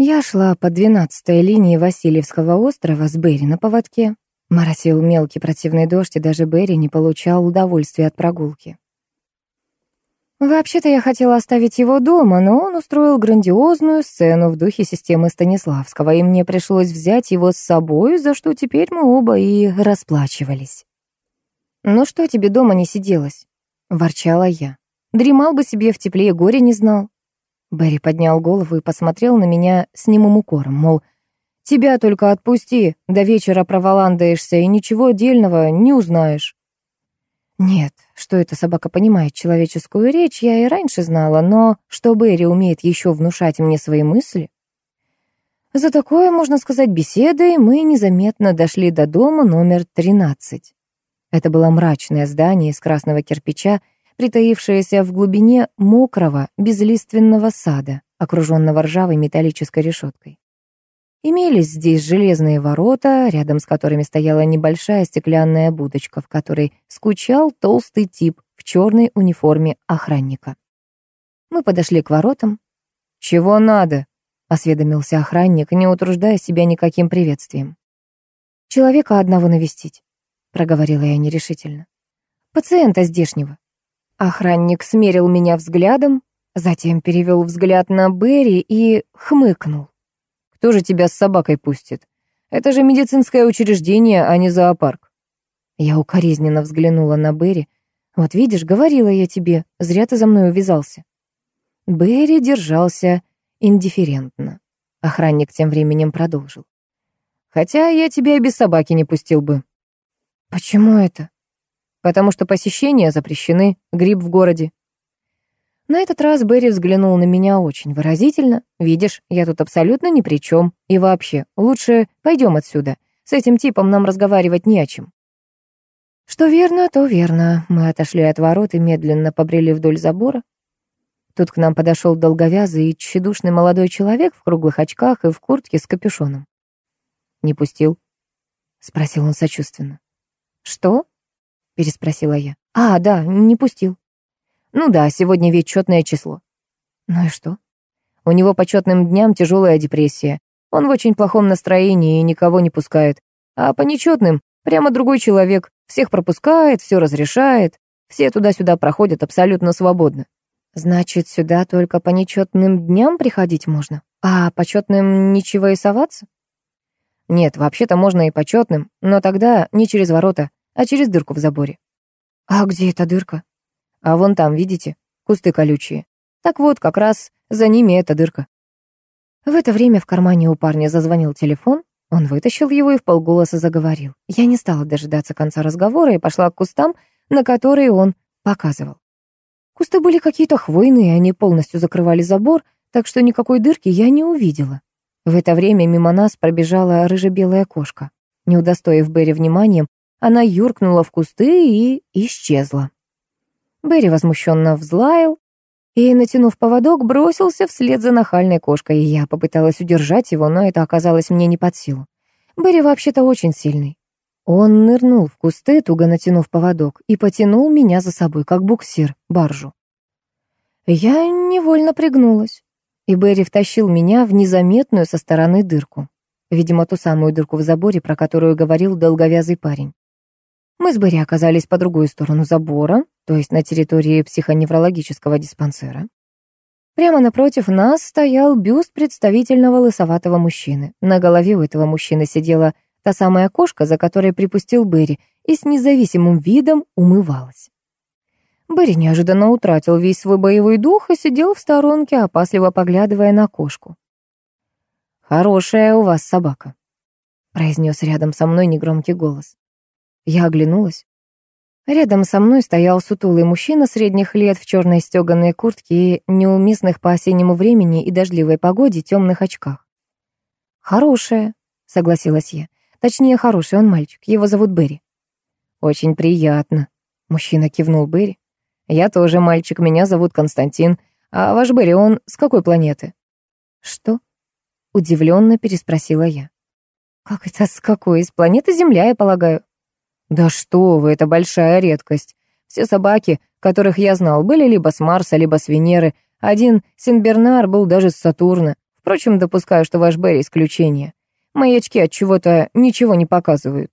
Я шла по двенадцатой линии Васильевского острова с Берри на поводке. Моросил мелкий противный дождь, и даже Берри не получал удовольствия от прогулки. Вообще-то я хотела оставить его дома, но он устроил грандиозную сцену в духе системы Станиславского, и мне пришлось взять его с собой, за что теперь мы оба и расплачивались. «Ну что тебе дома не сиделось?» — ворчала я. «Дремал бы себе в тепле, горе не знал». Берри поднял голову и посмотрел на меня с немым укором, мол, «Тебя только отпусти, до вечера проволандаешься и ничего отдельного не узнаешь». Нет, что эта собака понимает человеческую речь, я и раньше знала, но что Берри умеет еще внушать мне свои мысли? За такое, можно сказать, беседой мы незаметно дошли до дома номер 13. Это было мрачное здание из красного кирпича, притаившееся в глубине мокрого, безлиственного сада, окруженного ржавой металлической решеткой. Имелись здесь железные ворота, рядом с которыми стояла небольшая стеклянная будочка, в которой скучал толстый тип в черной униформе охранника. Мы подошли к воротам. «Чего надо?» — осведомился охранник, не утруждая себя никаким приветствием. «Человека одного навестить», — проговорила я нерешительно. «Пациента здешнего». Охранник смерил меня взглядом, затем перевел взгляд на Берри и хмыкнул. Кто же тебя с собакой пустит? Это же медицинское учреждение, а не зоопарк. Я укоризненно взглянула на Берри. Вот видишь, говорила я тебе, зря ты за мной увязался. Берри держался индифферентно. Охранник тем временем продолжил. Хотя я тебя и без собаки не пустил бы. Почему это? Потому что посещения запрещены, грипп в городе. На этот раз Берри взглянул на меня очень выразительно. «Видишь, я тут абсолютно ни при чем. И вообще, лучше пойдем отсюда. С этим типом нам разговаривать не о чем». Что верно, то верно. Мы отошли от ворот и медленно побрели вдоль забора. Тут к нам подошел долговязый и тщедушный молодой человек в круглых очках и в куртке с капюшоном. «Не пустил?» — спросил он сочувственно. «Что?» — переспросила я. «А, да, не пустил». Ну да, сегодня ведь четное число. Ну и что? У него по четным дням тяжелая депрессия. Он в очень плохом настроении и никого не пускает. А по нечетным прямо другой человек. Всех пропускает, все разрешает. Все туда-сюда проходят абсолютно свободно. Значит, сюда только по нечетным дням приходить можно? А по четным ничего и соваться? Нет, вообще-то можно и по четным, но тогда не через ворота, а через дырку в заборе. А где эта дырка? А вон там, видите, кусты колючие. Так вот, как раз за ними эта дырка. В это время в кармане у парня зазвонил телефон. Он вытащил его и в полголоса заговорил. Я не стала дожидаться конца разговора и пошла к кустам, на которые он показывал. Кусты были какие-то хвойные, они полностью закрывали забор, так что никакой дырки я не увидела. В это время мимо нас пробежала рыжебелая кошка. Не удостоив Берри вниманием, она юркнула в кусты и исчезла. Берри возмущенно взлаял и, натянув поводок, бросился вслед за нахальной кошкой, и я попыталась удержать его, но это оказалось мне не под силу. Берри вообще-то очень сильный. Он нырнул в кусты, туго натянув поводок, и потянул меня за собой, как буксир, баржу. Я невольно пригнулась, и Берри втащил меня в незаметную со стороны дырку. Видимо, ту самую дырку в заборе, про которую говорил долговязый парень. Мы с Берри оказались по другую сторону забора, то есть на территории психоневрологического диспансера. Прямо напротив нас стоял бюст представительного лысоватого мужчины. На голове у этого мужчины сидела та самая кошка, за которой припустил Берри, и с независимым видом умывалась. Берри неожиданно утратил весь свой боевой дух и сидел в сторонке, опасливо поглядывая на кошку. «Хорошая у вас собака», — произнес рядом со мной негромкий голос. Я оглянулась. Рядом со мной стоял сутулый мужчина средних лет в черной стеганой куртке и неуместных по осеннему времени и дождливой погоде темных очках. «Хорошая», — согласилась я. «Точнее, хороший, он мальчик. Его зовут Берри». «Очень приятно», — мужчина кивнул Берри. «Я тоже мальчик, меня зовут Константин. А ваш Берри, он с какой планеты?» «Что?» — удивленно переспросила я. «Как это с какой? Из планеты Земля, я полагаю». Да что вы, это большая редкость. Все собаки, которых я знал, были либо с Марса, либо с Венеры. Один Синбернар был даже с Сатурна. Впрочем, допускаю, что ваш Берри исключение. Мои очки от чего-то ничего не показывают.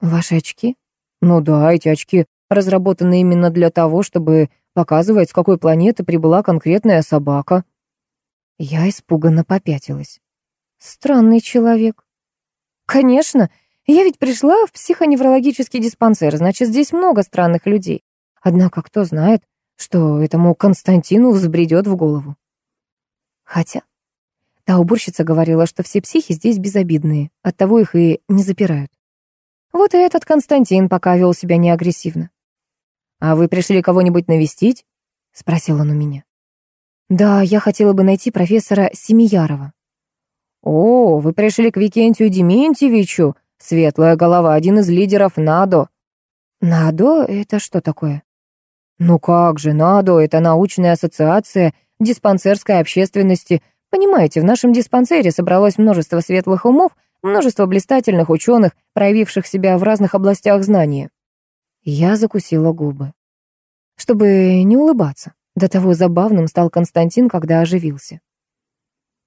Ваши очки? Ну да, эти очки разработаны именно для того, чтобы показывать, с какой планеты прибыла конкретная собака. Я испуганно попятилась. Странный человек. Конечно, я ведь пришла в психоневрологический диспансер, значит, здесь много странных людей. Однако кто знает, что этому Константину взбредет в голову. Хотя та уборщица говорила, что все психи здесь безобидные, оттого их и не запирают. Вот и этот Константин пока вел себя неагрессивно. «А вы пришли кого-нибудь навестить?» — спросил он у меня. «Да, я хотела бы найти профессора Семиярова». «О, вы пришли к Викентию Дементьевичу, светлая голова, один из лидеров НАДО». «НАДО — это что такое?» «Ну как же, НАДО — это научная ассоциация диспансерской общественности. Понимаете, в нашем диспансере собралось множество светлых умов, множество блистательных ученых, проявивших себя в разных областях знания». Я закусила губы. Чтобы не улыбаться. До того забавным стал Константин, когда оживился.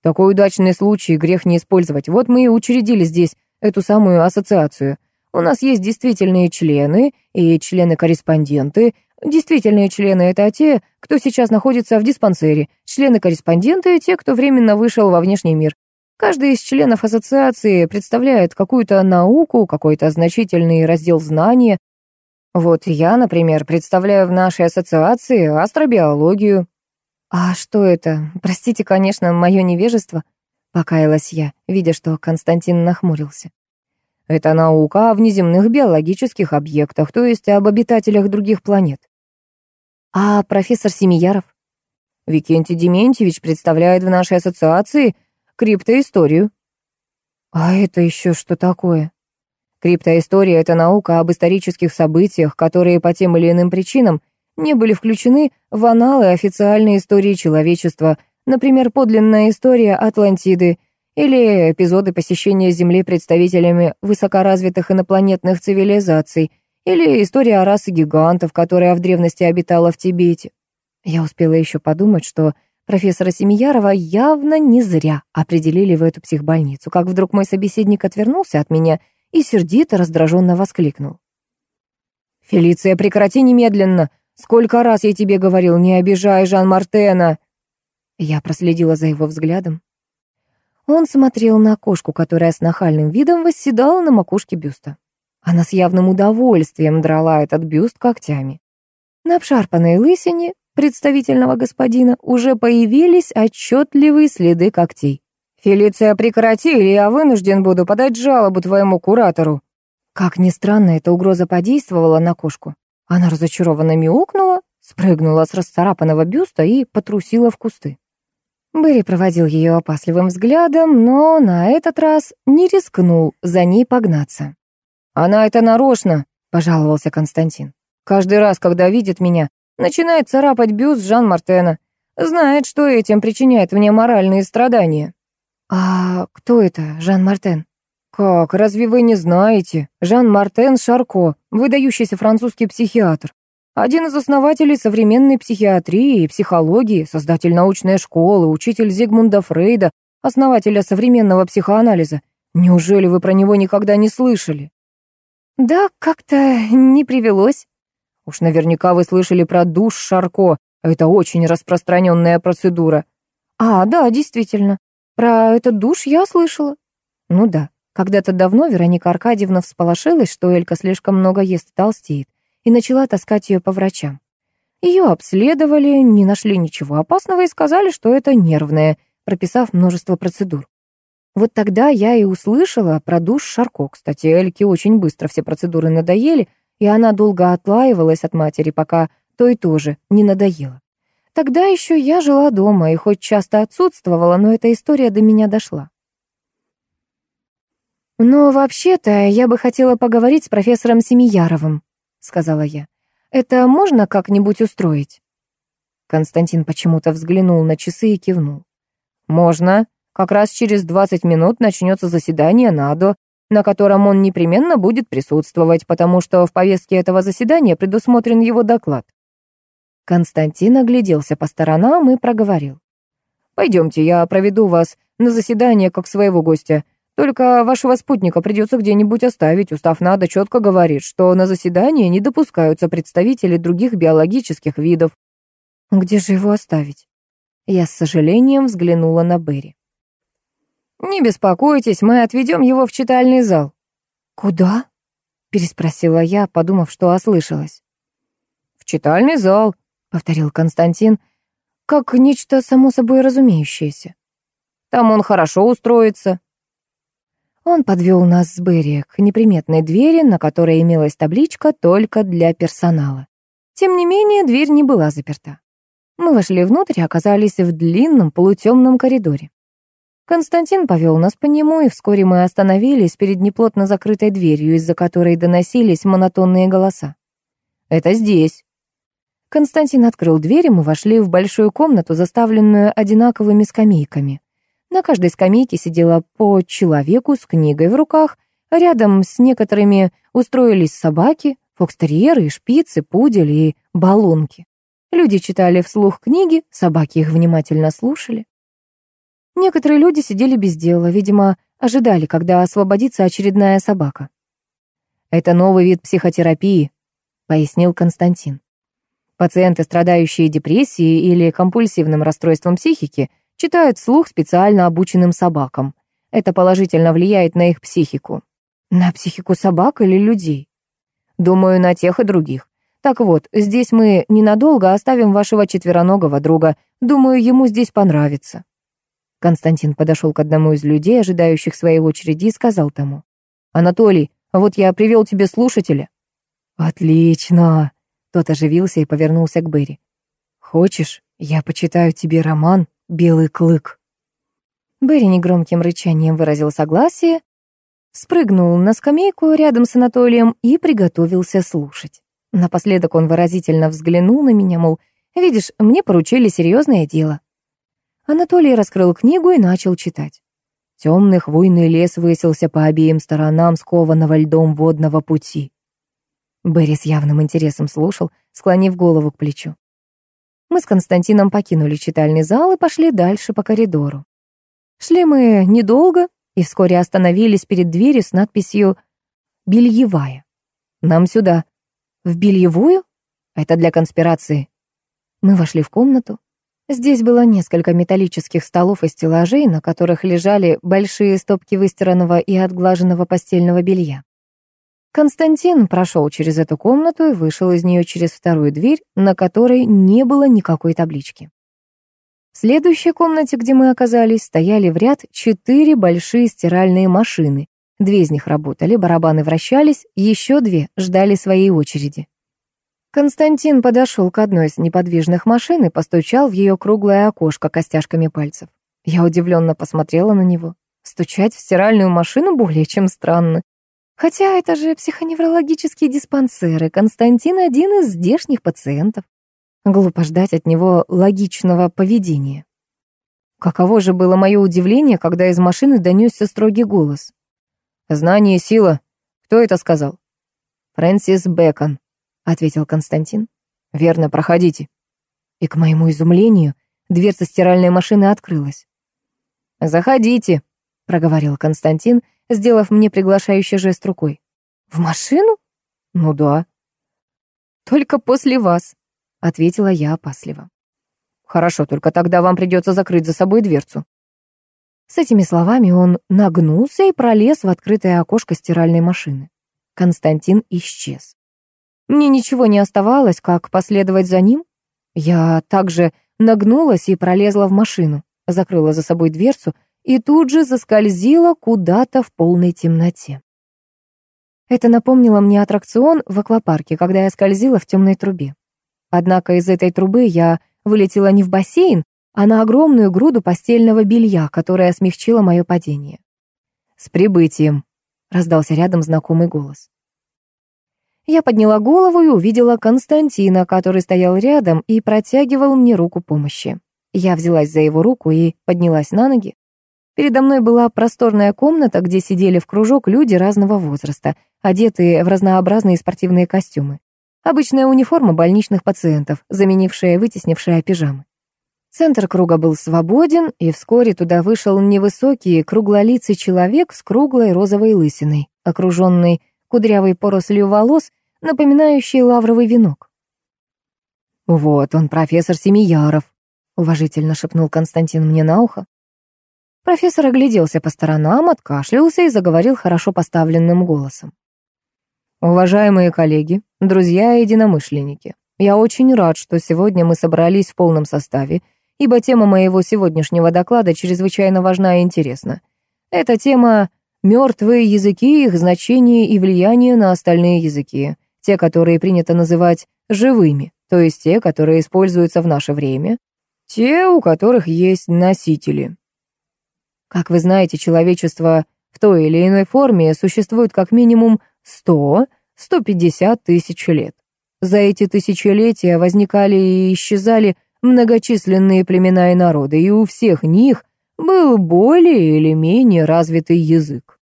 Такой удачный случай, грех не использовать. Вот мы и учредили здесь эту самую ассоциацию. У нас есть действительные члены и члены-корреспонденты. Действительные члены — это те, кто сейчас находится в диспансере. Члены-корреспонденты — те, кто временно вышел во внешний мир. Каждый из членов ассоциации представляет какую-то науку, какой-то значительный раздел знания. Вот я, например, представляю в нашей ассоциации астробиологию, «А что это? Простите, конечно, мое невежество», — покаялась я, видя, что Константин нахмурился. «Это наука о внеземных биологических объектах, то есть об обитателях других планет». «А профессор Семияров?» «Викентий Дементьевич представляет в нашей ассоциации криптоисторию». «А это еще что такое?» Криптоистория — это наука об исторических событиях, которые по тем или иным причинам — не были включены в аналы официальной истории человечества, например, подлинная история Атлантиды или эпизоды посещения Земли представителями высокоразвитых инопланетных цивилизаций, или история о расе гигантов, которая в древности обитала в Тибете. Я успела еще подумать, что профессора Семиярова явно не зря определили в эту психбольницу, как вдруг мой собеседник отвернулся от меня и сердито раздраженно воскликнул. «Фелиция, прекрати немедленно! Сколько раз я тебе говорил, не обижай Жан-Мартена!» Я проследила за его взглядом. Он смотрел на кошку, которая с нахальным видом восседала на макушке бюста. Она с явным удовольствием драла этот бюст когтями. На обшарпанной лысине представительного господина уже появились отчетливые следы когтей. «Фелиция, прекрати, или я вынужден буду подать жалобу твоему куратору». Как ни странно, эта угроза подействовала на кошку. Она разочарованно мяукнула, спрыгнула с расцарапанного бюста и потрусила в кусты. Берри проводил ее опасливым взглядом, но на этот раз не рискнул за ней погнаться. «Она это нарочно», — пожаловался Константин. «Каждый раз, когда видит меня, начинает царапать бюст Жан-Мартена. Знает, что этим причиняет мне моральные страдания». «А кто это, Жан-Мартен?» «Как, разве вы не знаете? Жан-Мартен Шарко, выдающийся французский психиатр. Один из основателей современной психиатрии и психологии, создатель научной школы, учитель Зигмунда Фрейда, основателя современного психоанализа. Неужели вы про него никогда не слышали?» «Да, как-то не привелось». «Уж наверняка вы слышали про душ Шарко. Это очень распространенная процедура». «А, да, действительно. Про этот душ я слышала». «Ну да. Когда-то давно Вероника Аркадьевна всполошилась, что Элька слишком много ест и толстеет, и начала таскать ее по врачам. Ее обследовали, не нашли ничего опасного и сказали, что это нервное, прописав множество процедур. Вот тогда я и услышала про душ Шарко. Кстати, Эльке очень быстро все процедуры надоели, и она долго отлаивалась от матери, пока то и тоже не надоело. Тогда еще я жила дома и хоть часто отсутствовала, но эта история до меня дошла. «Но вообще-то я бы хотела поговорить с профессором Семияровым», — сказала я. «Это можно как-нибудь устроить?» Константин почему-то взглянул на часы и кивнул. «Можно. Как раз через 20 минут начнется заседание НАДО, на котором он непременно будет присутствовать, потому что в повестке этого заседания предусмотрен его доклад». Константин огляделся по сторонам и проговорил. Пойдемте, я проведу вас на заседание как своего гостя. Только вашего спутника придется где-нибудь оставить. Устав надо четко говорит, что на заседание не допускаются представители других биологических видов. Где же его оставить? Я с сожалением взглянула на Берри. «Не беспокойтесь, мы отведем его в читальный зал». «Куда?» — переспросила я, подумав, что ослышалась. «В читальный зал», — повторил Константин, как нечто само собой разумеющееся. «Там он хорошо устроится». Он подвел нас с Берри к неприметной двери, на которой имелась табличка «Только для персонала». Тем не менее, дверь не была заперта. Мы вошли внутрь и оказались в длинном полутемном коридоре. Константин повел нас по нему, и вскоре мы остановились перед неплотно закрытой дверью, из-за которой доносились монотонные голоса. «Это здесь». Константин открыл дверь, и мы вошли в большую комнату, заставленную одинаковыми скамейками. На каждой скамейке сидело по человеку с книгой в руках, рядом с некоторыми устроились собаки, фокстерьеры, шпицы, пудели и баллонки. Люди читали вслух книги, собаки их внимательно слушали. Некоторые люди сидели без дела, видимо, ожидали, когда освободится очередная собака. «Это новый вид психотерапии», — пояснил Константин. Пациенты, страдающие депрессией или компульсивным расстройством психики, читают вслух специально обученным собакам. Это положительно влияет на их психику. На психику собак или людей? Думаю, на тех и других. Так вот, здесь мы ненадолго оставим вашего четвероногого друга. Думаю, ему здесь понравится. Константин подошел к одному из людей, ожидающих своей очереди, и сказал тому. «Анатолий, вот я привел тебе слушателя». «Отлично!» Тот оживился и повернулся к Берри. «Хочешь, я почитаю тебе роман «Белый клык»?» Берри негромким рычанием выразил согласие, спрыгнул на скамейку рядом с Анатолием и приготовился слушать. Напоследок он выразительно взглянул на меня, мол, «Видишь, мне поручили серьезное дело». Анатолий раскрыл книгу и начал читать. Темный хвойный лес высился по обеим сторонам скованного льдом водного пути. Берри с явным интересом слушал, склонив голову к плечу. Мы с Константином покинули читальный зал и пошли дальше по коридору. Шли мы недолго и вскоре остановились перед дверью с надписью «Бельевая». «Нам сюда». «В бельевую?» «Это для конспирации». Мы вошли в комнату. Здесь было несколько металлических столов и стеллажей, на которых лежали большие стопки выстиранного и отглаженного постельного белья. Константин прошел через эту комнату и вышел из нее через вторую дверь, на которой не было никакой таблички. В следующей комнате, где мы оказались, стояли в ряд четыре большие стиральные машины. Две из них работали, барабаны вращались, еще две ждали своей очереди. Константин подошел к одной из неподвижных машин и постучал в ее круглое окошко костяшками пальцев. Я удивленно посмотрела на него. Стучать в стиральную машину более чем странно. Хотя это же психоневрологический диспансер, и Константин один из здешних пациентов. Глупо ждать от него логичного поведения. Каково же было мое удивление, когда из машины донесся строгий голос. «Знание — сила. Кто это сказал?» «Фрэнсис Бэкон», — ответил Константин. «Верно, проходите». И, к моему изумлению, дверца стиральной машины открылась. «Заходите», — проговорил Константин, сделав мне приглашающий жест рукой. «В машину?» «Ну да». «Только после вас», — ответила я опасливо. «Хорошо, только тогда вам придется закрыть за собой дверцу». С этими словами он нагнулся и пролез в открытое окошко стиральной машины. Константин исчез. Мне ничего не оставалось, как последовать за ним. Я также нагнулась и пролезла в машину, закрыла за собой дверцу и тут же заскользила куда-то в полной темноте. Это напомнило мне аттракцион в аквапарке, когда я скользила в темной трубе. Однако из этой трубы я вылетела не в бассейн, а на огромную груду постельного белья, которая смягчила мое падение. «С прибытием!» — раздался рядом знакомый голос. Я подняла голову и увидела Константина, который стоял рядом и протягивал мне руку помощи. Я взялась за его руку и поднялась на ноги. Передо мной была просторная комната, где сидели в кружок люди разного возраста, одетые в разнообразные спортивные костюмы. Обычная униформа больничных пациентов, заменившая вытеснившая пижамы. Центр круга был свободен, и вскоре туда вышел невысокий, круглолицый человек с круглой розовой лысиной, окруженный кудрявой порослью волос, напоминающей лавровый венок. «Вот он, профессор Семияров», — уважительно шепнул Константин мне на ухо. Профессор огляделся по сторонам, откашлялся и заговорил хорошо поставленным голосом. «Уважаемые коллеги, друзья и единомышленники, я очень рад, что сегодня мы собрались в полном составе ибо тема моего сегодняшнего доклада чрезвычайно важна и интересна. Эта тема «Мертвые языки, их значение и влияние на остальные языки», те, которые принято называть «живыми», то есть те, которые используются в наше время, те, у которых есть носители. Как вы знаете, человечество в той или иной форме существует как минимум 100-150 тысяч лет. За эти тысячелетия возникали и исчезали многочисленные племена и народы, и у всех них был более или менее развитый язык.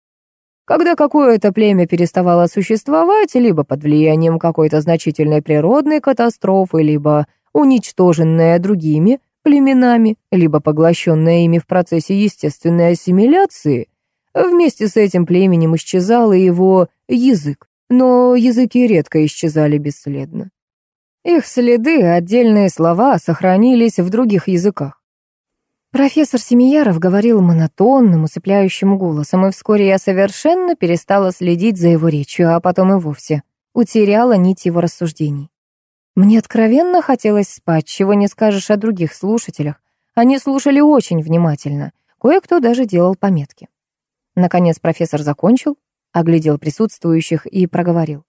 Когда какое-то племя переставало существовать, либо под влиянием какой-то значительной природной катастрофы, либо уничтоженное другими племенами, либо поглощенное ими в процессе естественной ассимиляции, вместе с этим племенем исчезал и его язык, но языки редко исчезали бесследно. Их следы, отдельные слова сохранились в других языках. Профессор Семияров говорил монотонным, усыпляющим голосом, и вскоре я совершенно перестала следить за его речью, а потом и вовсе утеряла нить его рассуждений. Мне откровенно хотелось спать, чего не скажешь о других слушателях. Они слушали очень внимательно, кое-кто даже делал пометки. Наконец профессор закончил, оглядел присутствующих и проговорил.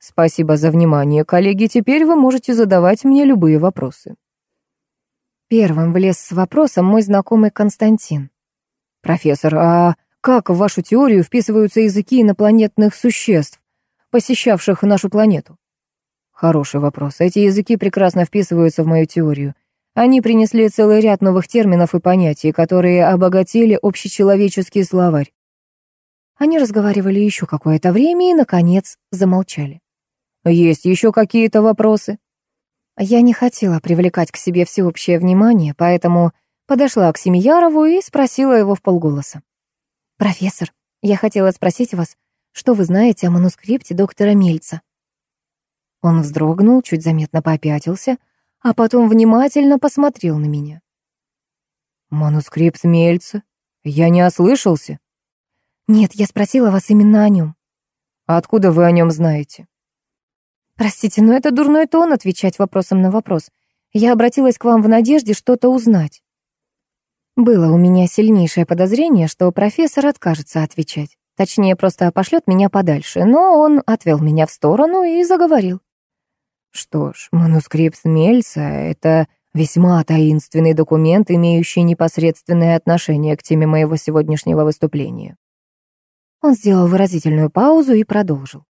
Спасибо за внимание, коллеги. Теперь вы можете задавать мне любые вопросы. Первым влез с вопросом мой знакомый Константин. Профессор, а как в вашу теорию вписываются языки инопланетных существ, посещавших нашу планету? Хороший вопрос. Эти языки прекрасно вписываются в мою теорию. Они принесли целый ряд новых терминов и понятий, которые обогатили общечеловеческий словарь. Они разговаривали еще какое-то время и, наконец, замолчали. Есть еще какие-то вопросы?» Я не хотела привлекать к себе всеобщее внимание, поэтому подошла к Семиярову и спросила его в полголоса. «Профессор, я хотела спросить вас, что вы знаете о манускрипте доктора Мельца?» Он вздрогнул, чуть заметно попятился, а потом внимательно посмотрел на меня. «Манускрипт Мельца? Я не ослышался?» «Нет, я спросила вас именно о нем». «Откуда вы о нем знаете?» Простите, но это дурной тон отвечать вопросом на вопрос. Я обратилась к вам в надежде что-то узнать. Было у меня сильнейшее подозрение, что профессор откажется отвечать. Точнее, просто пошлет меня подальше, но он отвел меня в сторону и заговорил. Что ж, манускрипт Мельца — это весьма таинственный документ, имеющий непосредственное отношение к теме моего сегодняшнего выступления. Он сделал выразительную паузу и продолжил.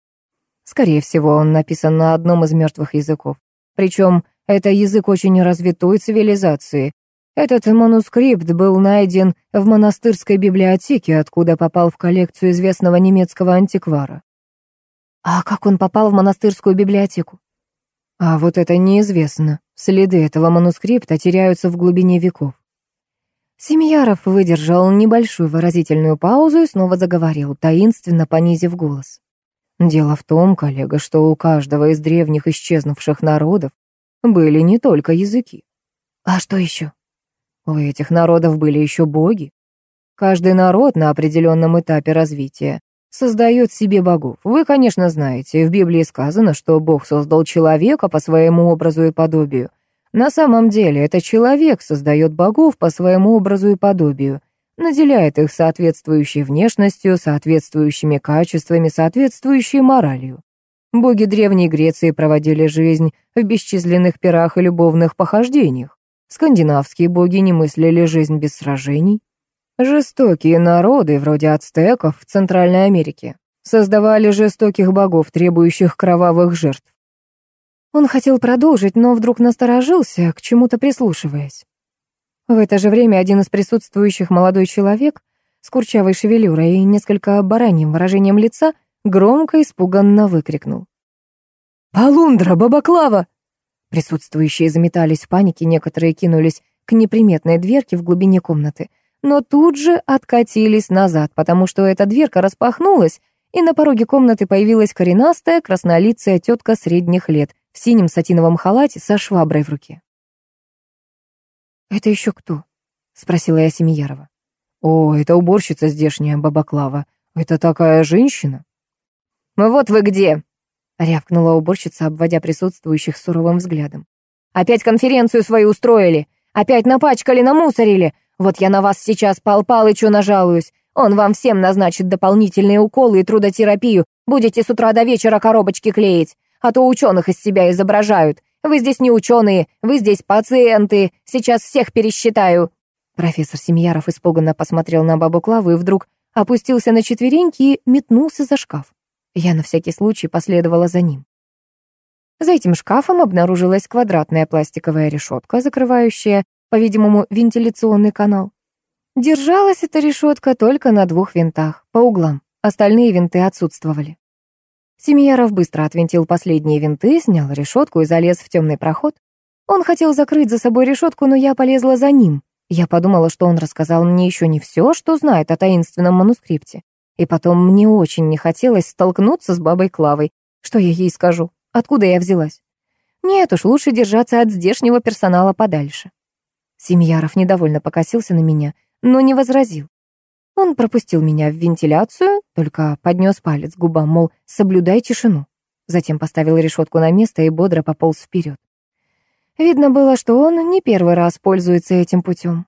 Скорее всего, он написан на одном из мертвых языков. Причем это язык очень развитой цивилизации. Этот манускрипт был найден в монастырской библиотеке, откуда попал в коллекцию известного немецкого антиквара. А как он попал в монастырскую библиотеку? А вот это неизвестно. Следы этого манускрипта теряются в глубине веков. Семьяров выдержал небольшую выразительную паузу и снова заговорил, таинственно понизив голос. Дело в том, коллега, что у каждого из древних исчезнувших народов были не только языки. А что еще? У этих народов были еще боги. Каждый народ на определенном этапе развития создает себе богов. Вы, конечно, знаете, в Библии сказано, что Бог создал человека по своему образу и подобию. На самом деле, это человек создает богов по своему образу и подобию наделяет их соответствующей внешностью, соответствующими качествами, соответствующей моралью. Боги Древней Греции проводили жизнь в бесчисленных пирах и любовных похождениях. Скандинавские боги не мыслили жизнь без сражений. Жестокие народы, вроде ацтеков в Центральной Америке, создавали жестоких богов, требующих кровавых жертв. Он хотел продолжить, но вдруг насторожился, к чему-то прислушиваясь. В это же время один из присутствующих молодой человек с курчавой шевелюрой и несколько бараньим выражением лица громко испуганно выкрикнул. «Полундра, бабаклава!» Присутствующие заметались в панике, некоторые кинулись к неприметной дверке в глубине комнаты, но тут же откатились назад, потому что эта дверка распахнулась, и на пороге комнаты появилась коренастая, краснолицая тетка средних лет в синем сатиновом халате со шваброй в руке. «Это еще кто?» — спросила я Семиярова. «О, это уборщица здешняя, баба Клава. Это такая женщина?» «Вот вы где!» — рявкнула уборщица, обводя присутствующих суровым взглядом. «Опять конференцию свою устроили! Опять напачкали, намусорили! Вот я на вас сейчас Пал Палычу нажалуюсь! Он вам всем назначит дополнительные уколы и трудотерапию. Будете с утра до вечера коробочки клеить. А то ученых из себя изображают. Вы здесь не ученые, вы здесь пациенты. Сейчас всех пересчитаю». Профессор Семьяров испуганно посмотрел на бабу Клаву и вдруг опустился на четвереньки и метнулся за шкаф. Я на всякий случай последовала за ним. За этим шкафом обнаружилась квадратная пластиковая решетка, закрывающая, по-видимому, вентиляционный канал. Держалась эта решетка только на двух винтах, по углам. Остальные винты отсутствовали. Семьяров быстро отвинтил последние винты, снял решетку и залез в темный проход. Он хотел закрыть за собой решетку, но я полезла за ним. Я подумала, что он рассказал мне еще не все, что знает о таинственном манускрипте. И потом мне очень не хотелось столкнуться с бабой Клавой. Что я ей скажу? Откуда я взялась? Нет уж, лучше держаться от здешнего персонала подальше. Семьяров недовольно покосился на меня, но не возразил. Он пропустил меня в вентиляцию, только поднес палец к губам, мол, соблюдай тишину. Затем поставил решетку на место и бодро пополз вперед. Видно было, что он не первый раз пользуется этим путем.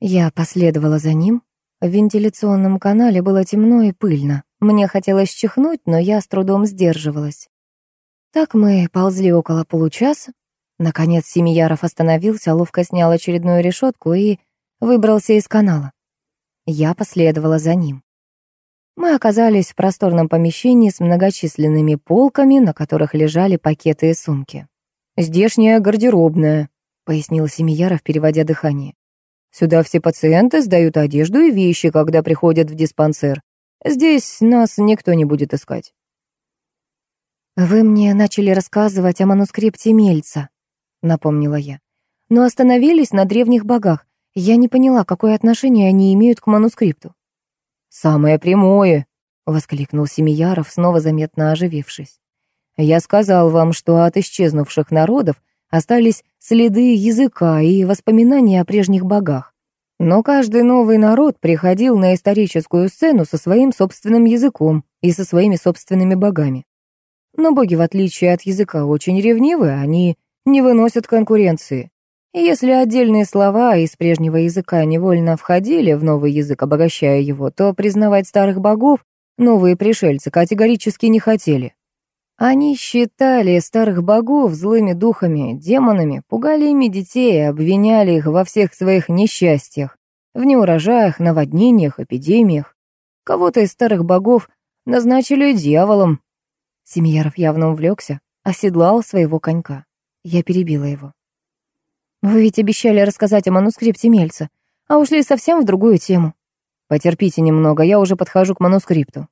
Я последовала за ним. В вентиляционном канале было темно и пыльно. Мне хотелось чихнуть, но я с трудом сдерживалась. Так мы ползли около получаса. Наконец Семияров остановился, ловко снял очередную решетку и выбрался из канала. Я последовала за ним. Мы оказались в просторном помещении с многочисленными полками, на которых лежали пакеты и сумки. «Здешняя гардеробная», — пояснил Семияров, переводя дыхание. «Сюда все пациенты сдают одежду и вещи, когда приходят в диспансер. Здесь нас никто не будет искать». «Вы мне начали рассказывать о манускрипте Мельца», — напомнила я. «Но остановились на древних богах. Я не поняла, какое отношение они имеют к манускрипту. «Самое прямое», — воскликнул Семияров, снова заметно оживившись. «Я сказал вам, что от исчезнувших народов остались следы языка и воспоминания о прежних богах. Но каждый новый народ приходил на историческую сцену со своим собственным языком и со своими собственными богами. Но боги, в отличие от языка, очень ревнивы, они не выносят конкуренции. Если отдельные слова из прежнего языка невольно входили в новый язык, обогащая его, то признавать старых богов новые пришельцы категорически не хотели. Они считали старых богов злыми духами, демонами, пугали ими детей, обвиняли их во всех своих несчастьях, в неурожаях, наводнениях, эпидемиях. Кого-то из старых богов назначили дьяволом. Семьяров явно увлекся, оседлал своего конька. Я перебила его. Вы ведь обещали рассказать о манускрипте Мельца, а ушли совсем в другую тему. Потерпите немного, я уже подхожу к манускрипту.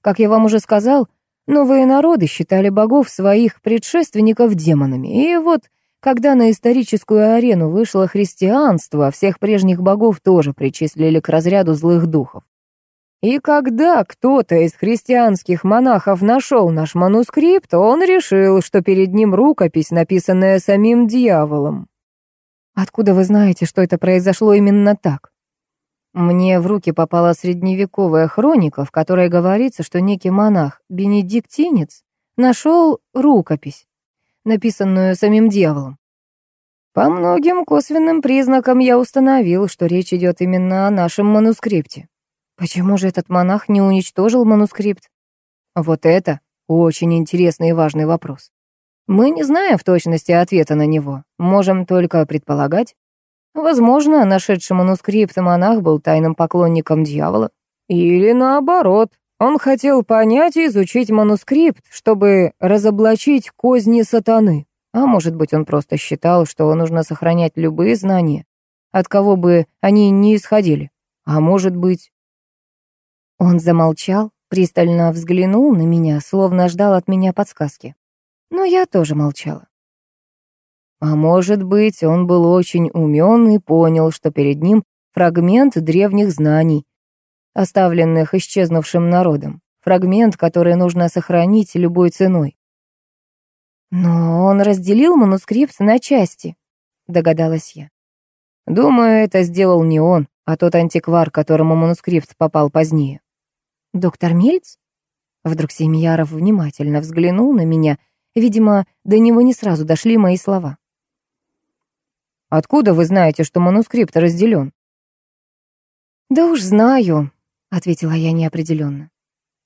Как я вам уже сказал, новые народы считали богов своих предшественников демонами. И вот, когда на историческую арену вышло христианство, всех прежних богов тоже причислили к разряду злых духов. И когда кто-то из христианских монахов нашел наш манускрипт, он решил, что перед ним рукопись, написанная самим дьяволом. Откуда вы знаете, что это произошло именно так? Мне в руки попала средневековая хроника, в которой говорится, что некий монах, бенедиктинец, нашел рукопись, написанную самим дьяволом. По многим косвенным признакам я установил, что речь идет именно о нашем манускрипте. Почему же этот монах не уничтожил манускрипт? Вот это очень интересный и важный вопрос. Мы не знаем в точности ответа на него, можем только предполагать. Возможно, нашедший манускрипт монах был тайным поклонником дьявола. Или наоборот, он хотел понять и изучить манускрипт, чтобы разоблачить козни сатаны. А может быть, он просто считал, что нужно сохранять любые знания, от кого бы они ни исходили. А может быть... Он замолчал, пристально взглянул на меня, словно ждал от меня подсказки. Но я тоже молчала. А может быть, он был очень умен и понял, что перед ним фрагмент древних знаний, оставленных исчезнувшим народом. Фрагмент, который нужно сохранить любой ценой. Но он разделил манускрипт на части, догадалась я. Думаю, это сделал не он, а тот антиквар, которому манускрипт попал позднее. Доктор Мельц? Вдруг Семьяров внимательно взглянул на меня. Видимо, до него не сразу дошли мои слова. «Откуда вы знаете, что манускрипт разделен?» «Да уж знаю», — ответила я неопределенно.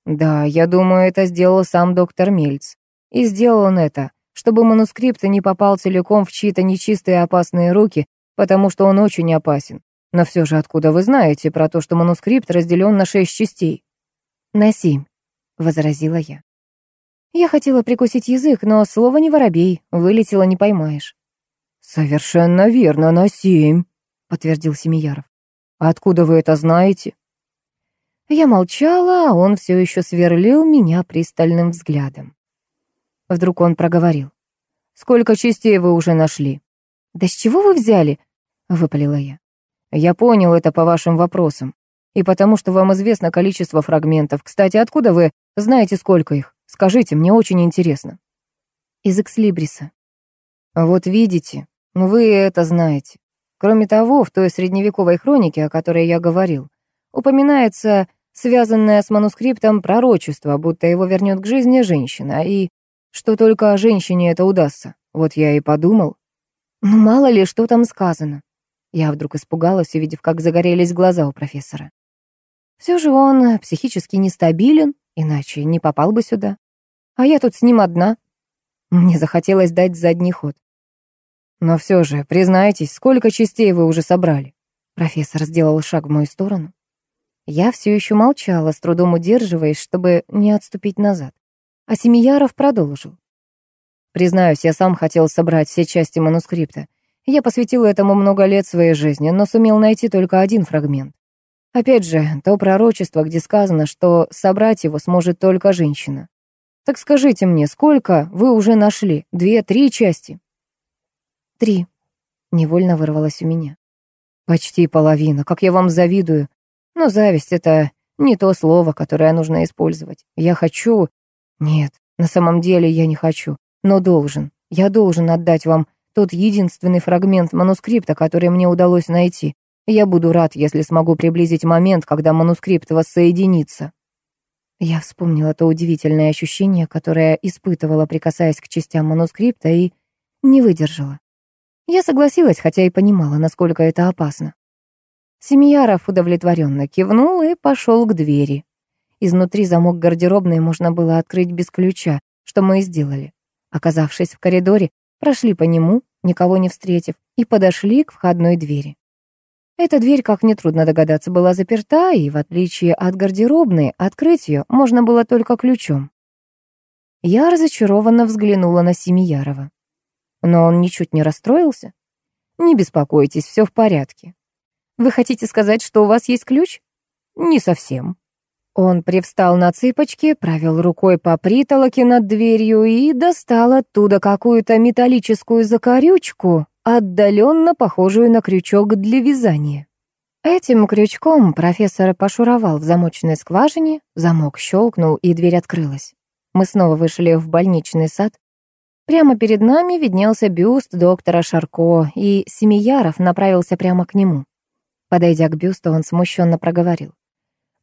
«Да, я думаю, это сделал сам доктор Мельц. И сделал он это, чтобы манускрипт не попал целиком в чьи-то нечистые опасные руки, потому что он очень опасен. Но все же откуда вы знаете про то, что манускрипт разделен на шесть частей?» «На семь», — возразила я. Я хотела прикусить язык, но слово не воробей, вылетело не поймаешь. «Совершенно верно, на семь», — подтвердил Семияров. «Откуда вы это знаете?» Я молчала, а он все еще сверлил меня пристальным взглядом. Вдруг он проговорил. «Сколько частей вы уже нашли?» «Да с чего вы взяли?» — выпалила я. «Я понял это по вашим вопросам. И потому что вам известно количество фрагментов. Кстати, откуда вы знаете, сколько их? Скажите, мне очень интересно». «Из Экслибриса». «Вот видите, вы это знаете. Кроме того, в той средневековой хронике, о которой я говорил, упоминается связанное с манускриптом пророчество, будто его вернет к жизни женщина, и что только женщине это удастся. Вот я и подумал. Ну, мало ли, что там сказано. Я вдруг испугалась, увидев, как загорелись глаза у профессора. Все же он психически нестабилен, иначе не попал бы сюда. А я тут с ним одна. Мне захотелось дать задний ход. Но все же, признайтесь, сколько частей вы уже собрали? Профессор сделал шаг в мою сторону. Я все еще молчала, с трудом удерживаясь, чтобы не отступить назад. А Семияров продолжил. Признаюсь, я сам хотел собрать все части манускрипта. Я посвятил этому много лет своей жизни, но сумел найти только один фрагмент. Опять же, то пророчество, где сказано, что собрать его сможет только женщина. Так скажите мне, сколько вы уже нашли? Две, три части? Три. Невольно вырвалось у меня. Почти половина, как я вам завидую. Но зависть — это не то слово, которое нужно использовать. Я хочу... Нет, на самом деле я не хочу, но должен. Я должен отдать вам тот единственный фрагмент манускрипта, который мне удалось найти. Я буду рад, если смогу приблизить момент, когда манускрипт воссоединится. Я вспомнила то удивительное ощущение, которое испытывала, прикасаясь к частям манускрипта, и не выдержала. Я согласилась, хотя и понимала, насколько это опасно. Семьяров удовлетворенно кивнул и пошел к двери. Изнутри замок гардеробной можно было открыть без ключа, что мы и сделали. Оказавшись в коридоре, прошли по нему, никого не встретив, и подошли к входной двери. Эта дверь, как нетрудно догадаться, была заперта, и, в отличие от гардеробной, открыть ее можно было только ключом. Я разочарованно взглянула на Семиярова. Но он ничуть не расстроился. «Не беспокойтесь, все в порядке. Вы хотите сказать, что у вас есть ключ? Не совсем. Он привстал на цыпочки, провел рукой по притолоке над дверью и достал оттуда какую-то металлическую закорючку, отдаленно похожую на крючок для вязания. Этим крючком профессор пошуровал в замочной скважине, замок щелкнул, и дверь открылась. Мы снова вышли в больничный сад. Прямо перед нами виднелся бюст доктора Шарко, и Семияров направился прямо к нему. Подойдя к бюсту, он смущенно проговорил.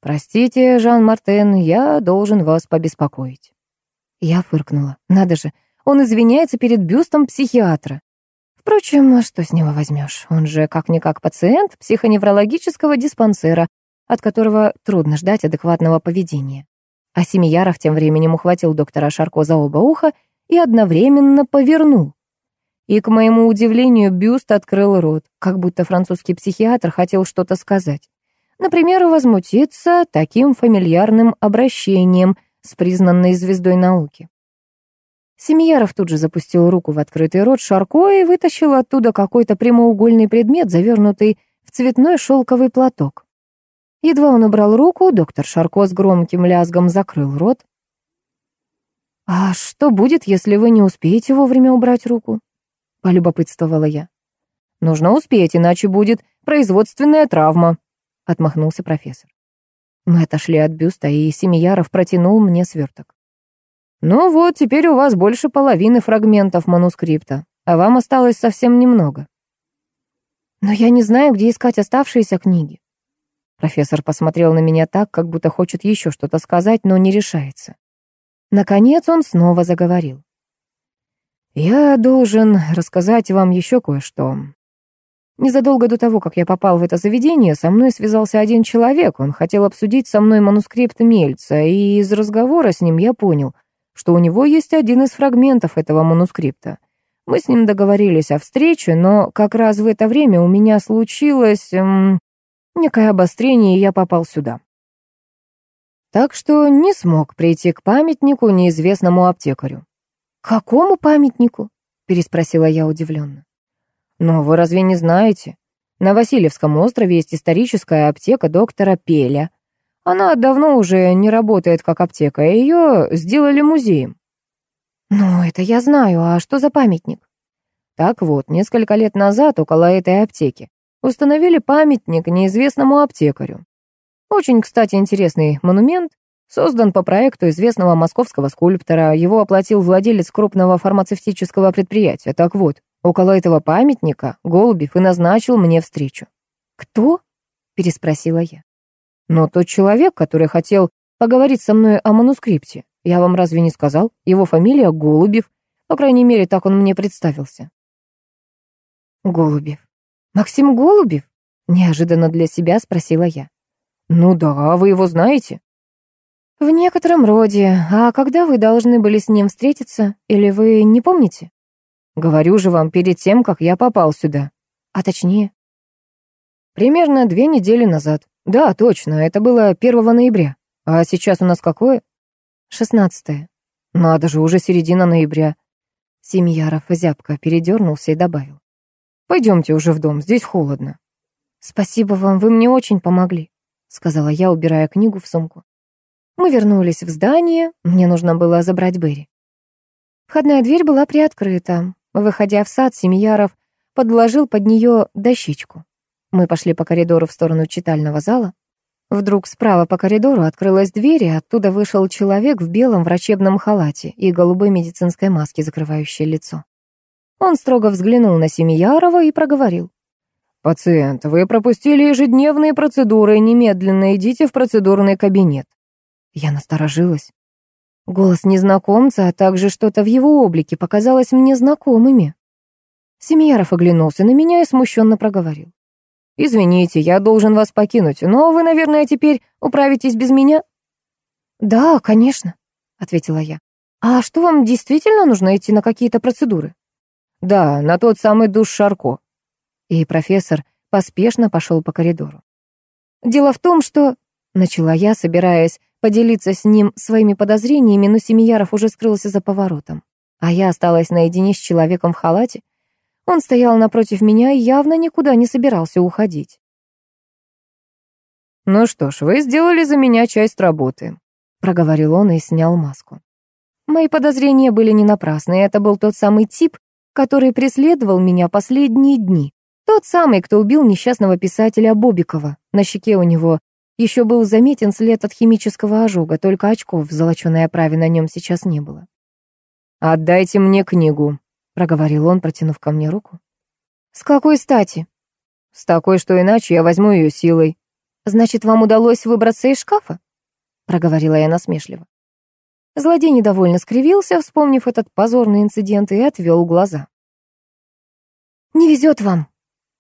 «Простите, Жан-Мартен, я должен вас побеспокоить». Я фыркнула. Надо же, он извиняется перед бюстом психиатра. Впрочем, что с него возьмешь? Он же как-никак пациент психоневрологического диспансера, от которого трудно ждать адекватного поведения. А Семияров тем временем ухватил доктора Шарко за оба уха и одновременно повернул. И, к моему удивлению, бюст открыл рот, как будто французский психиатр хотел что-то сказать. Например, возмутиться таким фамильярным обращением с признанной звездой науки. Семьяров тут же запустил руку в открытый рот Шарко и вытащил оттуда какой-то прямоугольный предмет, завернутый в цветной шелковый платок. Едва он убрал руку, доктор Шарко с громким лязгом закрыл рот. «А что будет, если вы не успеете вовремя убрать руку?» полюбопытствовала я. «Нужно успеть, иначе будет производственная травма», — отмахнулся профессор. Мы отошли от бюста, и Семияров протянул мне сверток. «Ну вот, теперь у вас больше половины фрагментов манускрипта, а вам осталось совсем немного». «Но я не знаю, где искать оставшиеся книги». Профессор посмотрел на меня так, как будто хочет еще что-то сказать, но не решается. Наконец он снова заговорил. «Я должен рассказать вам еще кое-что. Незадолго до того, как я попал в это заведение, со мной связался один человек. Он хотел обсудить со мной манускрипт Мельца, и из разговора с ним я понял, что у него есть один из фрагментов этого манускрипта. Мы с ним договорились о встрече, но как раз в это время у меня случилось эм, некое обострение, и я попал сюда. Так что не смог прийти к памятнику неизвестному аптекарю. «Какому памятнику?» — переспросила я удивленно. Но вы разве не знаете? На Васильевском острове есть историческая аптека доктора Пеля. Она давно уже не работает как аптека, ее сделали музеем. Ну, это я знаю, а что за памятник? Так вот, несколько лет назад около этой аптеки установили памятник неизвестному аптекарю. Очень, кстати, интересный монумент, создан по проекту известного московского скульптора. Его оплатил владелец крупного фармацевтического предприятия. Так вот, Около этого памятника Голубев и назначил мне встречу. «Кто?» — переспросила я. «Но тот человек, который хотел поговорить со мной о манускрипте. Я вам разве не сказал? Его фамилия Голубев. По крайней мере, так он мне представился». «Голубев. Максим Голубев?» — неожиданно для себя спросила я. «Ну да, вы его знаете?» «В некотором роде. А когда вы должны были с ним встретиться? Или вы не помните?» Говорю же вам, перед тем, как я попал сюда. А точнее? Примерно две недели назад. Да, точно, это было 1 ноября. А сейчас у нас какое? 16 Надо же, уже середина ноября. Семьяров зябко передернулся и добавил. Пойдемте уже в дом, здесь холодно. Спасибо вам, вы мне очень помогли, сказала я, убирая книгу в сумку. Мы вернулись в здание, мне нужно было забрать Берри. Входная дверь была приоткрыта. Выходя в сад, Семьяров подложил под нее дощечку. Мы пошли по коридору в сторону читального зала. Вдруг справа по коридору открылась дверь, и оттуда вышел человек в белом врачебном халате и голубой медицинской маске, закрывающей лицо. Он строго взглянул на Семиярова и проговорил. «Пациент, вы пропустили ежедневные процедуры, немедленно идите в процедурный кабинет». Я насторожилась. Голос незнакомца, а также что-то в его облике показалось мне знакомыми. Семьяров оглянулся на меня и смущенно проговорил. «Извините, я должен вас покинуть, но вы, наверное, теперь управитесь без меня?» «Да, конечно», — ответила я. «А что вам действительно нужно идти на какие-то процедуры?» «Да, на тот самый душ Шарко». И профессор поспешно пошел по коридору. «Дело в том, что...» — начала я, собираясь поделиться с ним своими подозрениями, но Семияров уже скрылся за поворотом. А я осталась наедине с человеком в халате. Он стоял напротив меня и явно никуда не собирался уходить. «Ну что ж, вы сделали за меня часть работы», — проговорил он и снял маску. Мои подозрения были не напрасны, это был тот самый тип, который преследовал меня последние дни. Тот самый, кто убил несчастного писателя Бобикова. На щеке у него еще был заметен след от химического ожога, только очков в золоченой оправе на нем сейчас не было. «Отдайте мне книгу», — проговорил он, протянув ко мне руку. «С какой стати?» «С такой, что иначе я возьму ее силой». «Значит, вам удалось выбраться из шкафа?» — проговорила я насмешливо. Злодей недовольно скривился, вспомнив этот позорный инцидент, и отвел глаза. «Не везет вам!»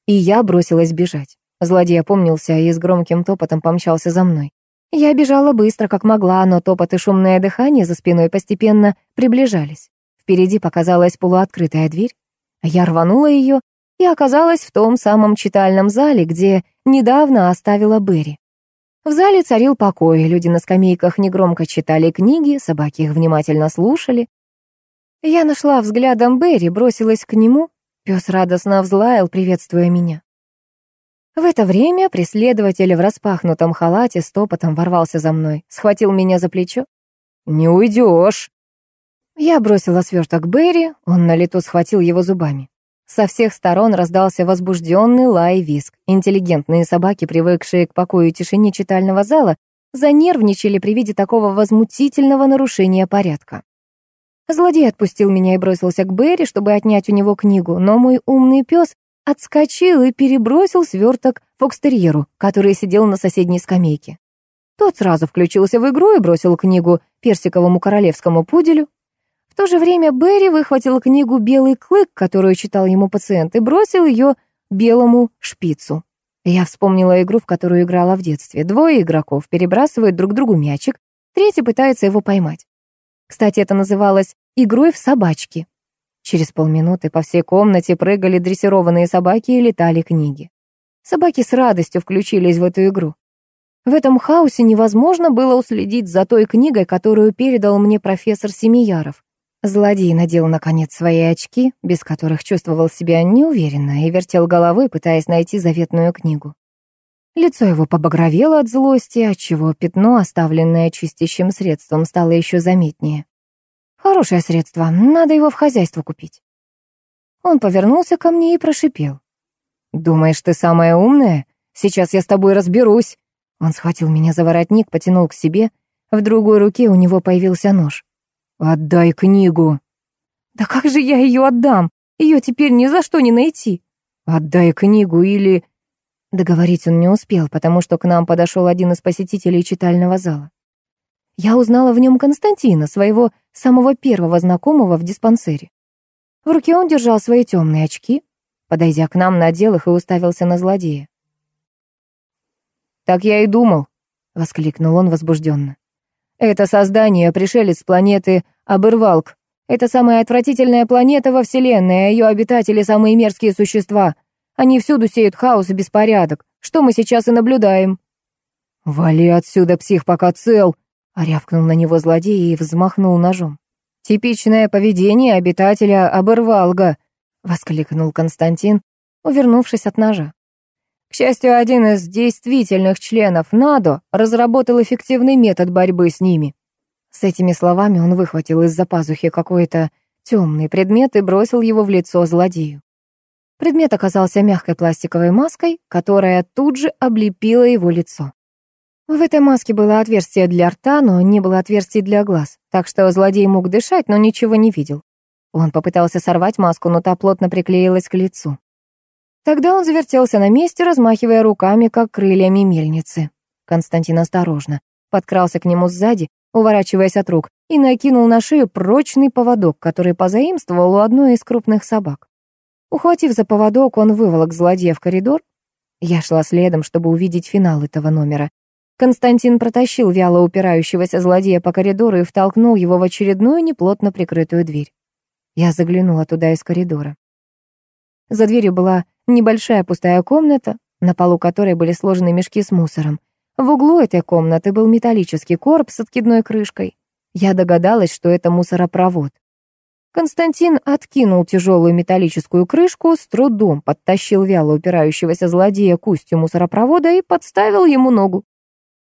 И я бросилась бежать. Злодей опомнился и с громким топотом помчался за мной. Я бежала быстро, как могла, но топот и шумное дыхание за спиной постепенно приближались. Впереди показалась полуоткрытая дверь. Я рванула ее и оказалась в том самом читальном зале, где недавно оставила Берри. В зале царил покой, люди на скамейках негромко читали книги, собаки их внимательно слушали. Я нашла взглядом Берри, бросилась к нему. Пес радостно взлаял, приветствуя меня. В это время преследователь в распахнутом халате стопотом ворвался за мной, схватил меня за плечо. «Не уйдешь!» Я бросила сверток Берри, он на лету схватил его зубами. Со всех сторон раздался возбужденный лай и виск. Интеллигентные собаки, привыкшие к покою и тишине читального зала, занервничали при виде такого возмутительного нарушения порядка. Злодей отпустил меня и бросился к Берри, чтобы отнять у него книгу, но мой умный пес отскочил и перебросил сверток фокстерьеру, который сидел на соседней скамейке. Тот сразу включился в игру и бросил книгу персиковому королевскому пуделю. В то же время Берри выхватил книгу «Белый клык», которую читал ему пациент, и бросил ее белому шпицу. Я вспомнила игру, в которую играла в детстве. Двое игроков перебрасывают друг другу мячик, третий пытается его поймать. Кстати, это называлось «игрой в собачки». Через полминуты по всей комнате прыгали дрессированные собаки и летали книги. Собаки с радостью включились в эту игру. В этом хаосе невозможно было уследить за той книгой, которую передал мне профессор Семияров. Злодей надел, наконец, свои очки, без которых чувствовал себя неуверенно, и вертел головой, пытаясь найти заветную книгу. Лицо его побагровело от злости, отчего пятно, оставленное чистящим средством, стало еще заметнее. Хорошее средство, надо его в хозяйство купить. Он повернулся ко мне и прошипел. «Думаешь, ты самая умная? Сейчас я с тобой разберусь!» Он схватил меня за воротник, потянул к себе. В другой руке у него появился нож. «Отдай книгу!» «Да как же я ее отдам? Ее теперь ни за что не найти!» «Отдай книгу или...» Договорить он не успел, потому что к нам подошел один из посетителей читального зала. Я узнала в нем Константина, своего самого первого знакомого в диспансере. В руке он держал свои темные очки. Подойдя к нам, надел их и уставился на злодея. «Так я и думал», — воскликнул он возбужденно. Это создание — пришелец с планеты Абервалк. Это самая отвратительная планета во Вселенной, а ее обитатели — самые мерзкие существа. Они всюду сеют хаос и беспорядок, что мы сейчас и наблюдаем». «Вали отсюда, псих, пока цел!» — рявкнул на него злодей и взмахнул ножом. «Типичное поведение обитателя Абервалга», — воскликнул Константин, увернувшись от ножа. К счастью, один из действительных членов НАДО разработал эффективный метод борьбы с ними. С этими словами он выхватил из-за пазухи какой-то темный предмет и бросил его в лицо злодею. Предмет оказался мягкой пластиковой маской, которая тут же облепила его лицо. В этой маске было отверстие для рта, но не было отверстий для глаз, так что злодей мог дышать, но ничего не видел. Он попытался сорвать маску, но та плотно приклеилась к лицу. Тогда он завертелся на месте, размахивая руками, как крыльями мельницы. Константин осторожно подкрался к нему сзади, уворачиваясь от рук, и накинул на шею прочный поводок, который позаимствовал у одной из крупных собак. Ухватив за поводок, он выволок злодея в коридор. Я шла следом, чтобы увидеть финал этого номера. Константин протащил вяло упирающегося злодея по коридору и втолкнул его в очередную неплотно прикрытую дверь. Я заглянула туда из коридора. За дверью была Небольшая пустая комната, на полу которой были сложены мешки с мусором. В углу этой комнаты был металлический короб с откидной крышкой. Я догадалась, что это мусоропровод. Константин откинул тяжелую металлическую крышку, с трудом подтащил вяло упирающегося злодея к мусоропровода и подставил ему ногу.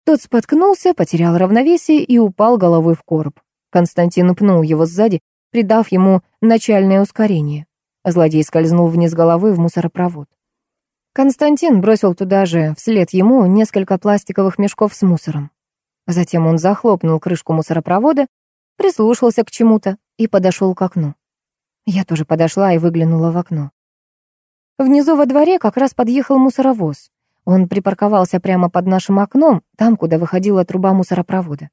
Тот споткнулся, потерял равновесие и упал головой в короб. Константин пнул его сзади, придав ему начальное ускорение. Злодей скользнул вниз головой в мусоропровод. Константин бросил туда же, вслед ему, несколько пластиковых мешков с мусором. Затем он захлопнул крышку мусоропровода, прислушался к чему-то и подошел к окну. Я тоже подошла и выглянула в окно. Внизу во дворе как раз подъехал мусоровоз. Он припарковался прямо под нашим окном, там, куда выходила труба мусоропровода.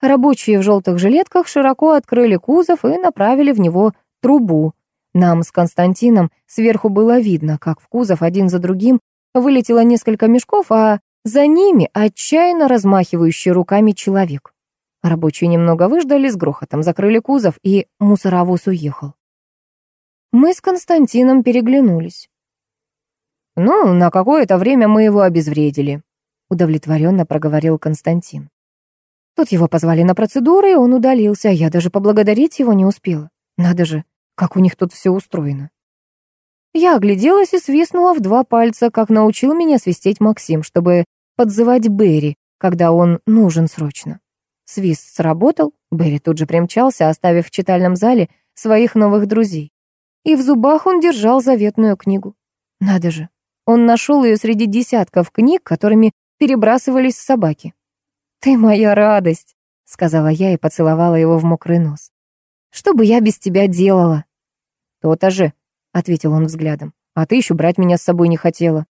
Рабочие в желтых жилетках широко открыли кузов и направили в него трубу, нам с Константином сверху было видно, как в кузов один за другим вылетело несколько мешков, а за ними отчаянно размахивающий руками человек. Рабочие немного выждали, с грохотом закрыли кузов, и мусоровоз уехал. Мы с Константином переглянулись. «Ну, на какое-то время мы его обезвредили», — удовлетворенно проговорил Константин. Тут его позвали на процедуры, и он удалился, а я даже поблагодарить его не успела. Надо же, как у них тут все устроено. Я огляделась и свистнула в два пальца, как научил меня свистеть Максим, чтобы подзывать Берри, когда он нужен срочно. Свист сработал, Берри тут же примчался, оставив в читальном зале своих новых друзей. И в зубах он держал заветную книгу. Надо же, он нашел ее среди десятков книг, которыми перебрасывались собаки. «Ты моя радость», — сказала я и поцеловала его в мокрый нос. «Что бы я без тебя делала?» «То-то же», — ответил он взглядом. «А ты еще брать меня с собой не хотела».